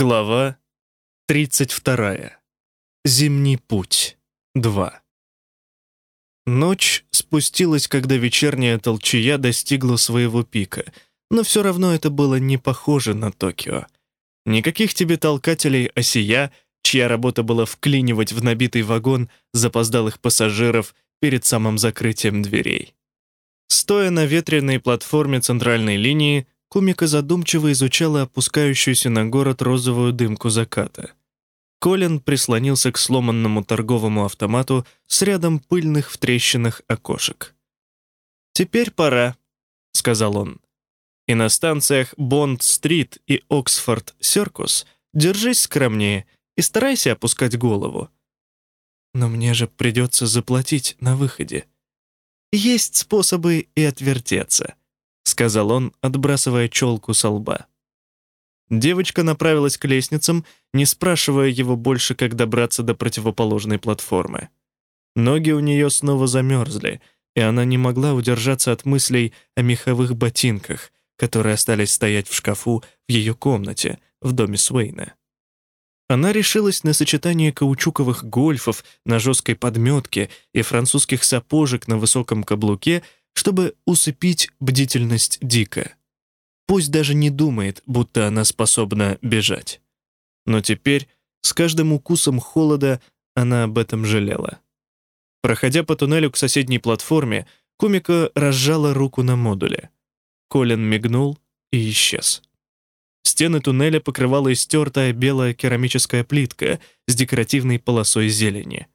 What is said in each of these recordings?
Глава 32. Зимний путь. 2. Ночь спустилась, когда вечерняя толчая достигла своего пика, но все равно это было не похоже на Токио. Никаких тебе толкателей осия, чья работа была вклинивать в набитый вагон запоздалых пассажиров перед самым закрытием дверей. Стоя на ветреной платформе центральной линии, Кумика задумчиво изучала опускающуюся на город розовую дымку заката. Колин прислонился к сломанному торговому автомату с рядом пыльных в трещинах окошек. «Теперь пора», — сказал он. «И на станциях Бонд-стрит и Оксфорд-Серкус держись скромнее и старайся опускать голову». «Но мне же придется заплатить на выходе». «Есть способы и отвертеться», сказал он, отбрасывая челку со лба. Девочка направилась к лестницам, не спрашивая его больше, как добраться до противоположной платформы. Ноги у нее снова замерзли, и она не могла удержаться от мыслей о меховых ботинках, которые остались стоять в шкафу в ее комнате в доме Суэйна. Она решилась на сочетание каучуковых гольфов на жесткой подметке и французских сапожек на высоком каблуке — чтобы усыпить бдительность Дика. Пусть даже не думает, будто она способна бежать. Но теперь, с каждым укусом холода, она об этом жалела. Проходя по туннелю к соседней платформе, Кумика разжала руку на модуле. Колин мигнул и исчез. Стены туннеля покрывала истертая белая керамическая плитка с декоративной полосой зелени.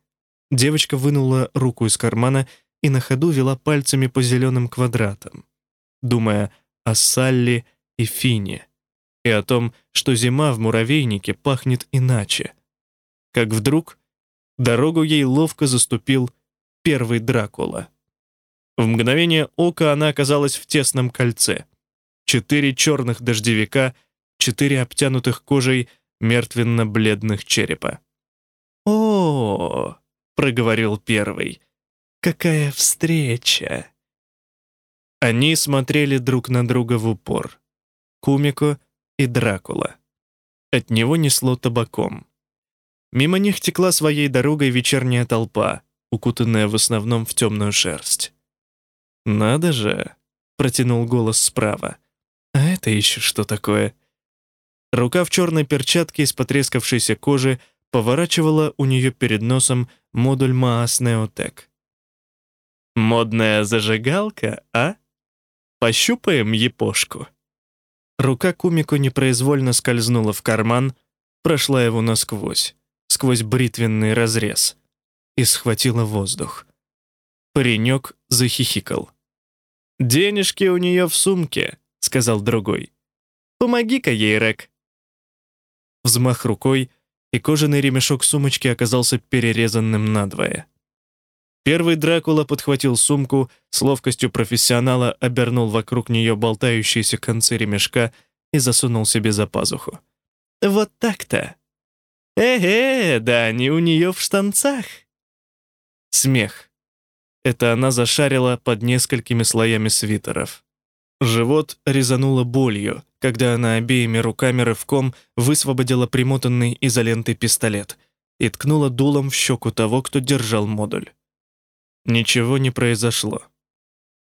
Девочка вынула руку из кармана и на ходу вела пальцами по зеленым квадратам, думая о Салли и Фине и о том, что зима в муравейнике пахнет иначе. Как вдруг дорогу ей ловко заступил первый Дракула. В мгновение ока она оказалась в тесном кольце. Четыре черных дождевика, четыре обтянутых кожей мертвенно-бледных черепа. «О, -о, -о — проговорил первый, Какая встреча!» Они смотрели друг на друга в упор. Кумико и Дракула. От него несло табаком. Мимо них текла своей дорогой вечерняя толпа, укутанная в основном в темную шерсть. «Надо же!» — протянул голос справа. «А это еще что такое?» Рука в черной перчатке из потрескавшейся кожи поворачивала у нее перед носом модуль Маас Неотек. Модная зажигалка, а? Пощупаем епошку. Рука Кумико непроизвольно скользнула в карман, прошла его насквозь, сквозь бритвенный разрез, и схватила воздух. Паренек захихикал. «Денежки у нее в сумке», — сказал другой. «Помоги-ка ей, Рек». Взмах рукой, и кожаный ремешок сумочки оказался перерезанным надвое. Первый Дракула подхватил сумку, с ловкостью профессионала обернул вокруг нее болтающиеся концы ремешка и засунул себе за пазуху. «Вот так-то!» «Э-э, да они у нее в штанцах!» Смех. Это она зашарила под несколькими слоями свитеров. Живот резануло болью, когда она обеими руками рывком высвободила примотанный изолентой пистолет и ткнула дулом в щеку того, кто держал модуль. Ничего не произошло.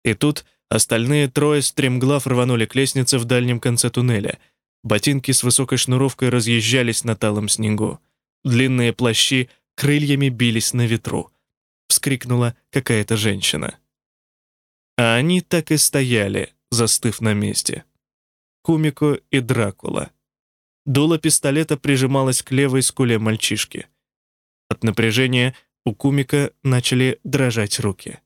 И тут остальные трое стремглав рванули к лестнице в дальнем конце туннеля. Ботинки с высокой шнуровкой разъезжались на талом снегу. Длинные плащи крыльями бились на ветру. Вскрикнула какая-то женщина. А они так и стояли, застыв на месте. Кумико и Дракула. Дуло пистолета прижималось к левой скуле мальчишки. От напряжения у Кумика начали дрожать руки.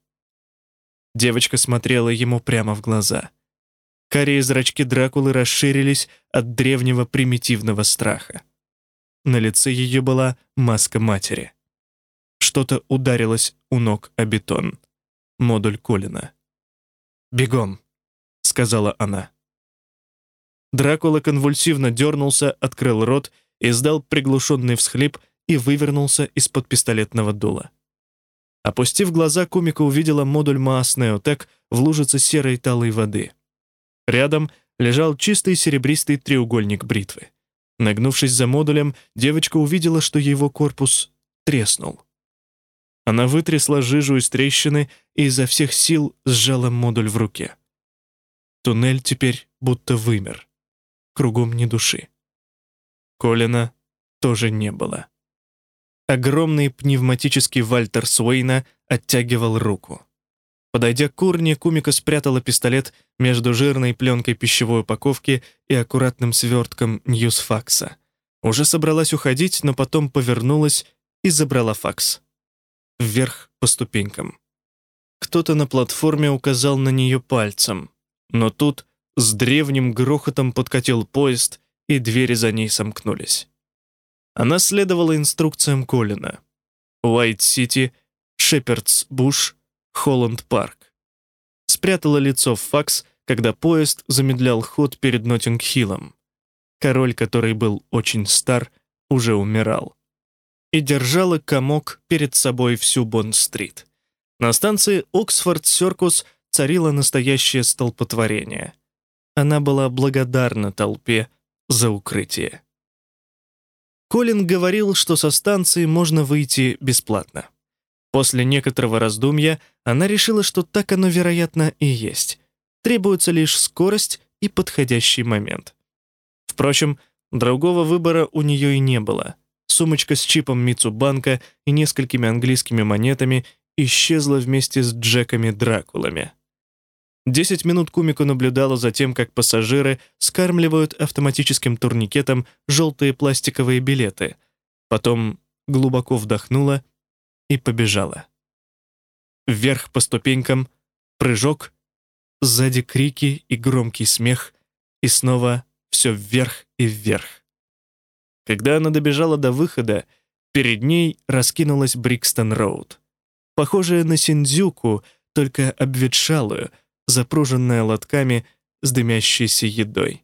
Девочка смотрела ему прямо в глаза. Карие зрачки Дракулы расширились от древнего примитивного страха. На лице ее была маска матери. Что-то ударилось у ног о бетон. Модуль Колина. «Бегом», — сказала она. Дракула конвульсивно дернулся, открыл рот, издал приглушенный всхлип и вывернулся из-под пистолетного дула. Опустив глаза, Кумика увидела модуль Маас Неотек в лужице серой талой воды. Рядом лежал чистый серебристый треугольник бритвы. Нагнувшись за модулем, девочка увидела, что его корпус треснул. Она вытрясла жижу из трещины и изо всех сил сжала модуль в руке. Туннель теперь будто вымер. Кругом ни души. Колина тоже не было. Огромный пневматический Вальтер Суэйна оттягивал руку. Подойдя к урне, Кумика спрятала пистолет между жирной пленкой пищевой упаковки и аккуратным свертком ньюсфакса. Уже собралась уходить, но потом повернулась и забрала факс. Вверх по ступенькам. Кто-то на платформе указал на нее пальцем, но тут с древним грохотом подкатил поезд, и двери за ней сомкнулись. Она следовала инструкциям Колина. Уайт-Сити, Шепердс-Буш, Холланд-Парк. Спрятала лицо в факс, когда поезд замедлял ход перед Ноттинг-Хиллом. Король, который был очень стар, уже умирал. И держала комок перед собой всю Бонд-стрит. На станции Оксфорд-Сёркус царило настоящее столпотворение. Она была благодарна толпе за укрытие. Колин говорил, что со станции можно выйти бесплатно. После некоторого раздумья она решила, что так оно, вероятно, и есть. Требуется лишь скорость и подходящий момент. Впрочем, другого выбора у нее и не было. Сумочка с чипом Мицубанка и несколькими английскими монетами исчезла вместе с Джеками-Дракулами. Десять минут Кумико наблюдала за тем, как пассажиры скармливают автоматическим турникетом желтые пластиковые билеты. Потом глубоко вдохнула и побежала. Вверх по ступенькам, прыжок, сзади крики и громкий смех, и снова все вверх и вверх. Когда она добежала до выхода, перед ней раскинулась Брикстон-Роуд. Похожая на Синдзюку, только обветшалую — запруженная лотками с дымящейся едой.